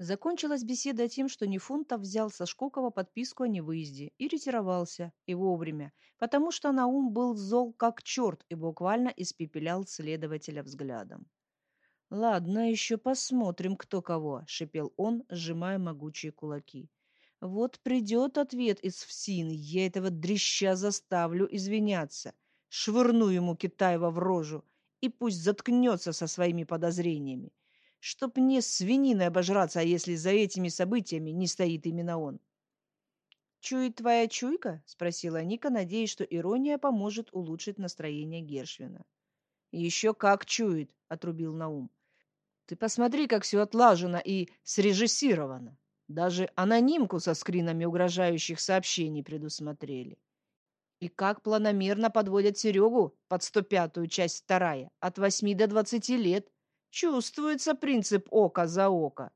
Закончилась беседа тем, что Нефунтов взял со Шкокова подписку о невыезде и ретировался, и вовремя, потому что Наум был зол как черт и буквально испепелял следователя взглядом. «Ладно, еще посмотрим, кто кого», — шипел он, сжимая могучие кулаки. «Вот придет ответ из ФСИН, я этого дрища заставлю извиняться, швырну ему Китаева в рожу, и пусть заткнется со своими подозрениями чтоб не свининой обожраться, а если за этими событиями не стоит именно он. «Чует твоя чуйка?» — спросила Ника, надеясь, что ирония поможет улучшить настроение Гершвина. «Еще как чует!» — отрубил Наум. «Ты посмотри, как все отлажено и срежиссировано. Даже анонимку со скринами угрожающих сообщений предусмотрели. И как планомерно подводят Серегу под 105-ю часть вторая, от 8 до 20 лет. Чувствуется принцип око за око.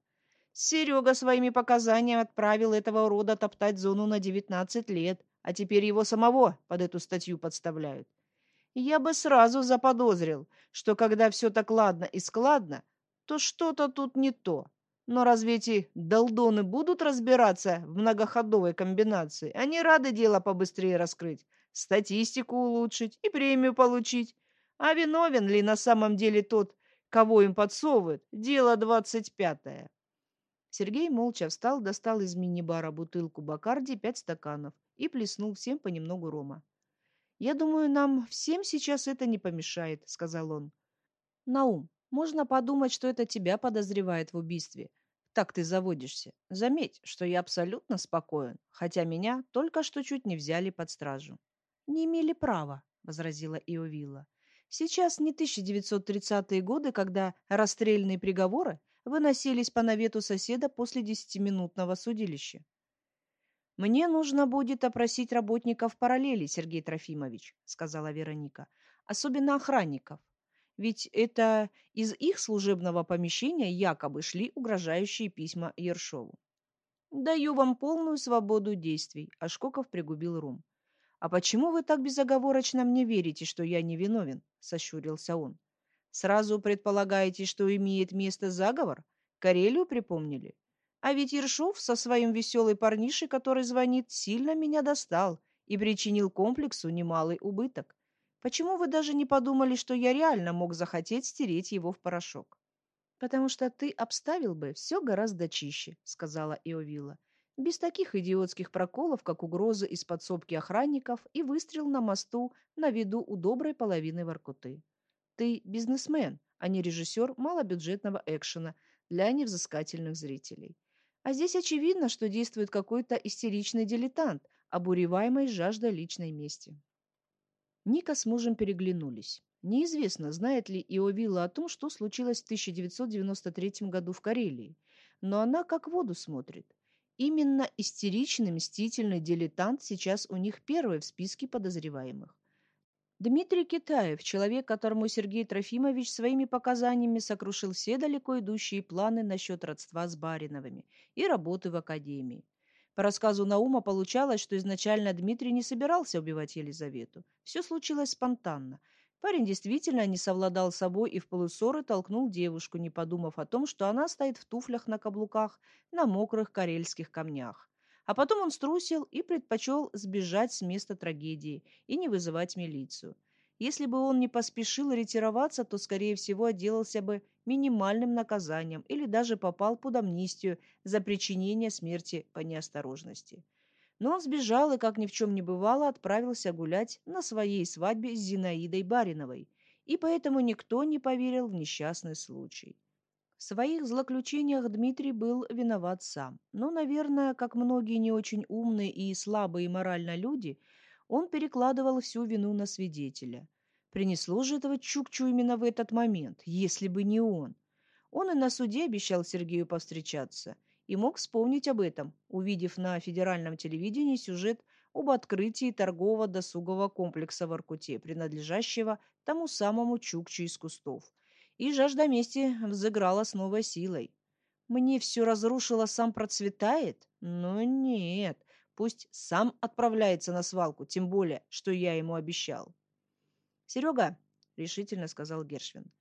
Серега своими показаниями отправил этого рода топтать зону на 19 лет, а теперь его самого под эту статью подставляют. Я бы сразу заподозрил, что когда все так ладно и складно, то что-то тут не то. Но разве эти долдоны будут разбираться в многоходовой комбинации? Они рады дело побыстрее раскрыть, статистику улучшить и премию получить. А виновен ли на самом деле тот, Кого им подсовывают? Дело двадцать пятое. Сергей молча встал, достал из мини-бара бутылку Бакарди, пять стаканов и плеснул всем понемногу рома. «Я думаю, нам всем сейчас это не помешает», — сказал он. «Наум, можно подумать, что это тебя подозревает в убийстве. Так ты заводишься. Заметь, что я абсолютно спокоен, хотя меня только что чуть не взяли под стражу». «Не имели права», — возразила Иовила. Сейчас не 1930-е годы, когда расстрельные приговоры выносились по навету соседа после десятиминутного судилища. «Мне нужно будет опросить работников параллели, Сергей Трофимович», — сказала Вероника, — «особенно охранников. Ведь это из их служебного помещения якобы шли угрожающие письма Ершову. «Даю вам полную свободу действий», — Ашкоков пригубил рум. «А почему вы так безоговорочно мне верите, что я не виновен?» — сощурился он. «Сразу предполагаете, что имеет место заговор? Карелию припомнили? А ведь Ершов со своим веселой парнишей, который звонит, сильно меня достал и причинил комплексу немалый убыток. Почему вы даже не подумали, что я реально мог захотеть стереть его в порошок?» «Потому что ты обставил бы все гораздо чище», — сказала Иовила без таких идиотских проколов, как угрозы из подсобки охранников и выстрел на мосту на виду у доброй половины Воркуты. Ты бизнесмен, а не режиссер малобюджетного экшена для невзыскательных зрителей. А здесь очевидно, что действует какой-то истеричный дилетант, обуреваемый жаждой личной мести. Ника с мужем переглянулись. Неизвестно, знает ли Иовила о том, что случилось в 1993 году в Карелии, но она как воду смотрит. Именно истеричный, мстительный дилетант сейчас у них первый в списке подозреваемых. Дмитрий Китаев, человек, которому Сергей Трофимович своими показаниями сокрушил все далеко идущие планы насчет родства с Бариновыми и работы в академии. По рассказу Наума получалось, что изначально Дмитрий не собирался убивать Елизавету. Все случилось спонтанно – Парень действительно не совладал с собой и в полусоры толкнул девушку, не подумав о том, что она стоит в туфлях на каблуках на мокрых карельских камнях. А потом он струсил и предпочел сбежать с места трагедии и не вызывать милицию. Если бы он не поспешил ретироваться, то, скорее всего, отделался бы минимальным наказанием или даже попал под амнистию за причинение смерти по неосторожности. Но он сбежал и, как ни в чем не бывало, отправился гулять на своей свадьбе с Зинаидой Бариновой, и поэтому никто не поверил в несчастный случай. В своих злоключениях Дмитрий был виноват сам, но, наверное, как многие не очень умные и слабые морально люди, он перекладывал всю вину на свидетеля. Принесло же этого Чукчу именно в этот момент, если бы не он. Он и на суде обещал Сергею повстречаться – и мог вспомнить об этом, увидев на федеральном телевидении сюжет об открытии торгового досугового комплекса в Аркуте, принадлежащего тому самому Чукчу из кустов. И жажда мести взыграла с новой силой. Мне все разрушило, сам процветает? Ну нет, пусть сам отправляется на свалку, тем более, что я ему обещал. «Серега», — решительно сказал Гершвин,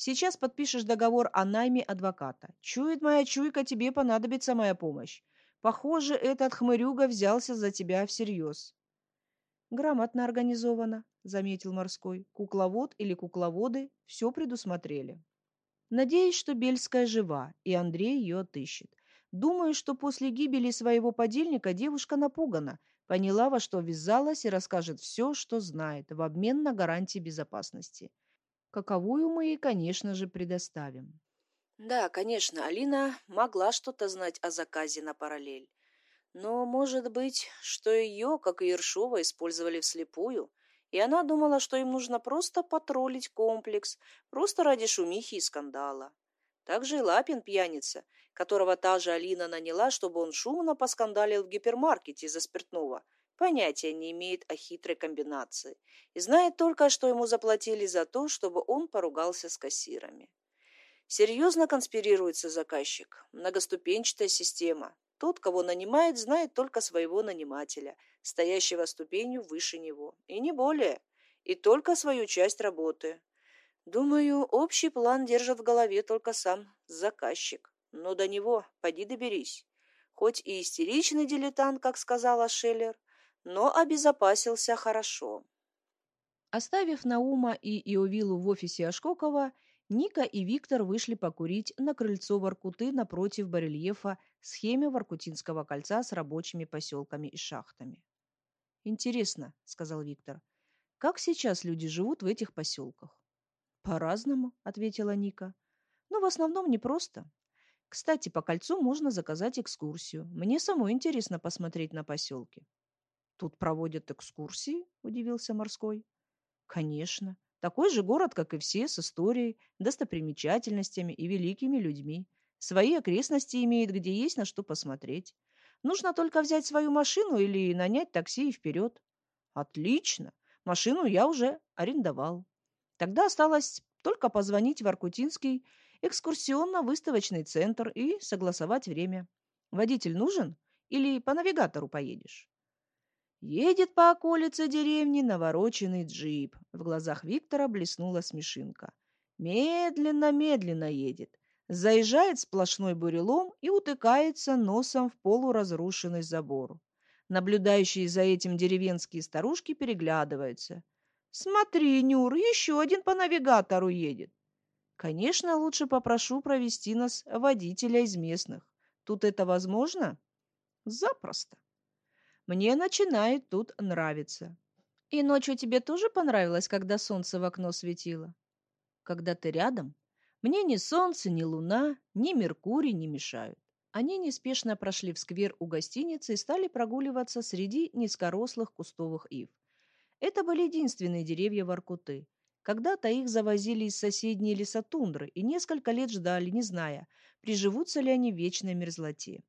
Сейчас подпишешь договор о найме адвоката. Чует моя чуйка, тебе понадобится моя помощь. Похоже, этот хмырюга взялся за тебя всерьез. Грамотно организовано, заметил морской. Кукловод или кукловоды все предусмотрели. Надеюсь, что Бельская жива, и Андрей ее отыщет. Думаю, что после гибели своего подельника девушка напугана, поняла, во что ввязалась и расскажет все, что знает, в обмен на гарантии безопасности. Каковую мы ей, конечно же, предоставим. Да, конечно, Алина могла что-то знать о заказе на параллель. Но, может быть, что ее, как и Ершова, использовали вслепую, и она думала, что им нужно просто потроллить комплекс, просто ради шумихи и скандала. Также и Лапин пьяница, которого та же Алина наняла, чтобы он шумно поскандалил в гипермаркете из-за спиртного, понятия не имеет о хитрой комбинации и знает только, что ему заплатили за то, чтобы он поругался с кассирами. Серьезно конспирируется заказчик. Многоступенчатая система. Тот, кого нанимает, знает только своего нанимателя, стоящего ступенью выше него. И не более. И только свою часть работы. Думаю, общий план держит в голове только сам заказчик. Но до него поди доберись. Хоть и истеричный дилетант, как сказала Шеллер, но обезопасился хорошо. Оставив Наума и Иовилу в офисе Ашкокова, Ника и Виктор вышли покурить на крыльцо Воркуты напротив барельефа схеме Воркутинского кольца с рабочими поселками и шахтами. «Интересно», — сказал Виктор, — «как сейчас люди живут в этих поселках?» «По-разному», — ответила Ника. «Но в основном непросто. Кстати, по кольцу можно заказать экскурсию. Мне самой интересно посмотреть на поселки». «Тут проводят экскурсии?» – удивился Морской. «Конечно. Такой же город, как и все, с историей, достопримечательностями и великими людьми. Свои окрестности имеет, где есть на что посмотреть. Нужно только взять свою машину или нанять такси и вперед». «Отлично. Машину я уже арендовал. Тогда осталось только позвонить в Аркутинский экскурсионно-выставочный центр и согласовать время. Водитель нужен или по навигатору поедешь? Едет по околице деревни навороченный джип. В глазах Виктора блеснула смешинка. Медленно-медленно едет. Заезжает сплошной бурелом и утыкается носом в полуразрушенный забор. Наблюдающие за этим деревенские старушки переглядываются. «Смотри, Нюр, еще один по навигатору едет. Конечно, лучше попрошу провести нас водителя из местных. Тут это возможно? Запросто. Мне начинает тут нравиться. И ночью тебе тоже понравилось, когда солнце в окно светило? Когда ты рядом, мне ни солнце, ни луна, ни Меркурий не мешают. Они неспешно прошли в сквер у гостиницы и стали прогуливаться среди низкорослых кустовых ив. Это были единственные деревья Воркуты. Когда-то их завозили из соседней лесотундры и несколько лет ждали, не зная, приживутся ли они в вечной мерзлоте.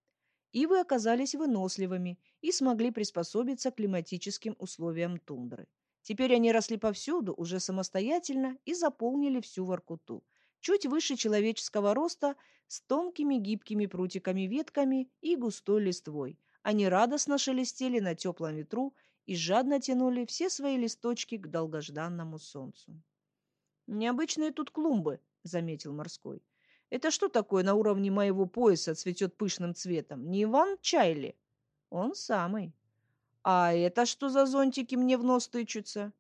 Ивы оказались выносливыми и смогли приспособиться к климатическим условиям тундры. Теперь они росли повсюду, уже самостоятельно, и заполнили всю Воркуту. Чуть выше человеческого роста, с тонкими гибкими прутиками ветками и густой листвой. Они радостно шелестели на теплом ветру и жадно тянули все свои листочки к долгожданному солнцу. «Необычные тут клумбы», — заметил морской. «Это что такое на уровне моего пояса цветет пышным цветом? Не Иван Чайли?» «Он самый». «А это что за зонтики мне в нос тычутся?»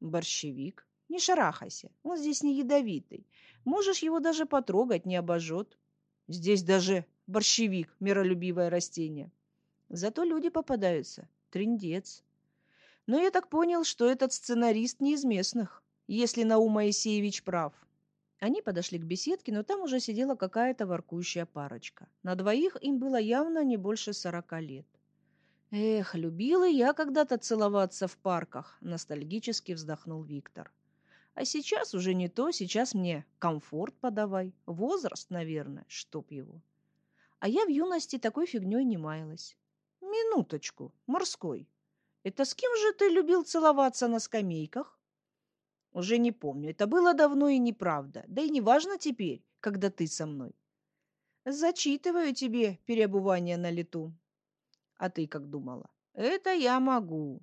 «Борщевик. Не шарахайся, он здесь не ядовитый. Можешь его даже потрогать, не обожжет. Здесь даже борщевик, миролюбивое растение. Зато люди попадаются. Трындец. Но я так понял, что этот сценарист не из местных если Наум Моисеевич прав. Они подошли к беседке, но там уже сидела какая-то воркующая парочка. На двоих им было явно не больше сорока лет. «Эх, любила я когда-то целоваться в парках», — ностальгически вздохнул Виктор. «А сейчас уже не то, сейчас мне комфорт подавай. Возраст, наверное, чтоб его. А я в юности такой фигней не маялась. Минуточку, морской. Это с кем же ты любил целоваться на скамейках?» Уже не помню. Это было давно и неправда. Да и не важно теперь, когда ты со мной. Зачитываю тебе переобувание на лету. А ты как думала? Это я могу.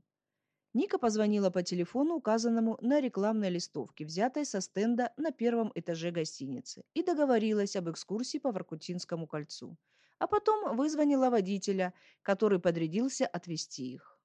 Ника позвонила по телефону, указанному на рекламной листовке, взятой со стенда на первом этаже гостиницы, и договорилась об экскурсии по Воркутинскому кольцу. А потом вызвонила водителя, который подрядился отвезти их.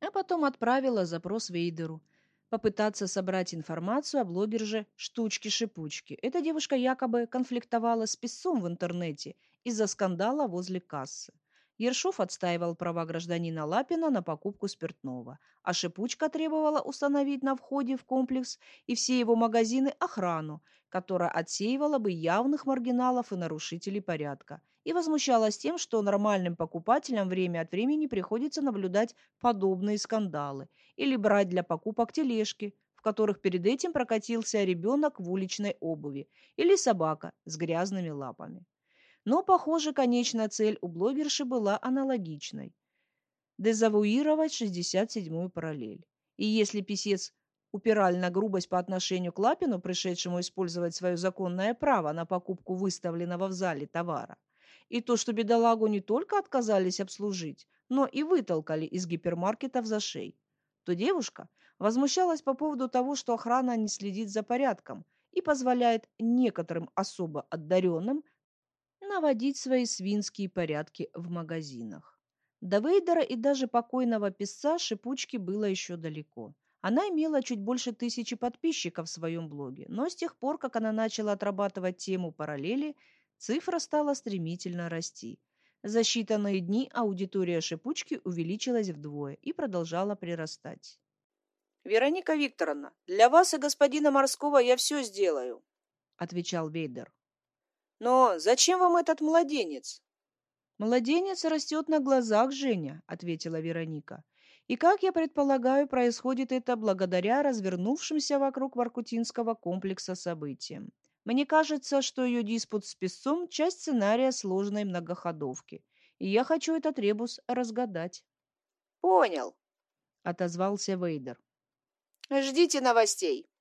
А потом отправила запрос Вейдеру – попытаться собрать информацию о блогерже «Штучки-шипучки». Эта девушка якобы конфликтовала с писцом в интернете из-за скандала возле кассы. Ершов отстаивал права гражданина Лапина на покупку спиртного, а Шипучка требовала установить на входе в комплекс и все его магазины охрану, которая отсеивала бы явных маргиналов и нарушителей порядка, и возмущалась тем, что нормальным покупателям время от времени приходится наблюдать подобные скандалы или брать для покупок тележки, в которых перед этим прокатился ребенок в уличной обуви или собака с грязными лапами. Но, похоже, конечная цель у блогерши была аналогичной – дезавуировать 67-ю параллель. И если писец упирали на грубость по отношению к Лапину, пришедшему использовать свое законное право на покупку выставленного в зале товара, и то, что бедолагу не только отказались обслужить, но и вытолкали из гипермаркетов за шей, то девушка возмущалась по поводу того, что охрана не следит за порядком и позволяет некоторым особо одаренным наводить свои свинские порядки в магазинах. До Вейдера и даже покойного писца шипучки было еще далеко. Она имела чуть больше тысячи подписчиков в своем блоге, но с тех пор, как она начала отрабатывать тему параллели, цифра стала стремительно расти. За считанные дни аудитория шипучки увеличилась вдвое и продолжала прирастать. «Вероника Викторовна, для вас и господина Морского я все сделаю», — отвечал Вейдер. Но зачем вам этот младенец? Младенец растет на глазах, Женя, ответила Вероника. И, как я предполагаю, происходит это благодаря развернувшимся вокруг Воркутинского комплекса событиям. Мне кажется, что ее диспут с песцом – часть сценария сложной многоходовки, и я хочу этот ребус разгадать. «Понял», – отозвался Вейдер. «Ждите новостей».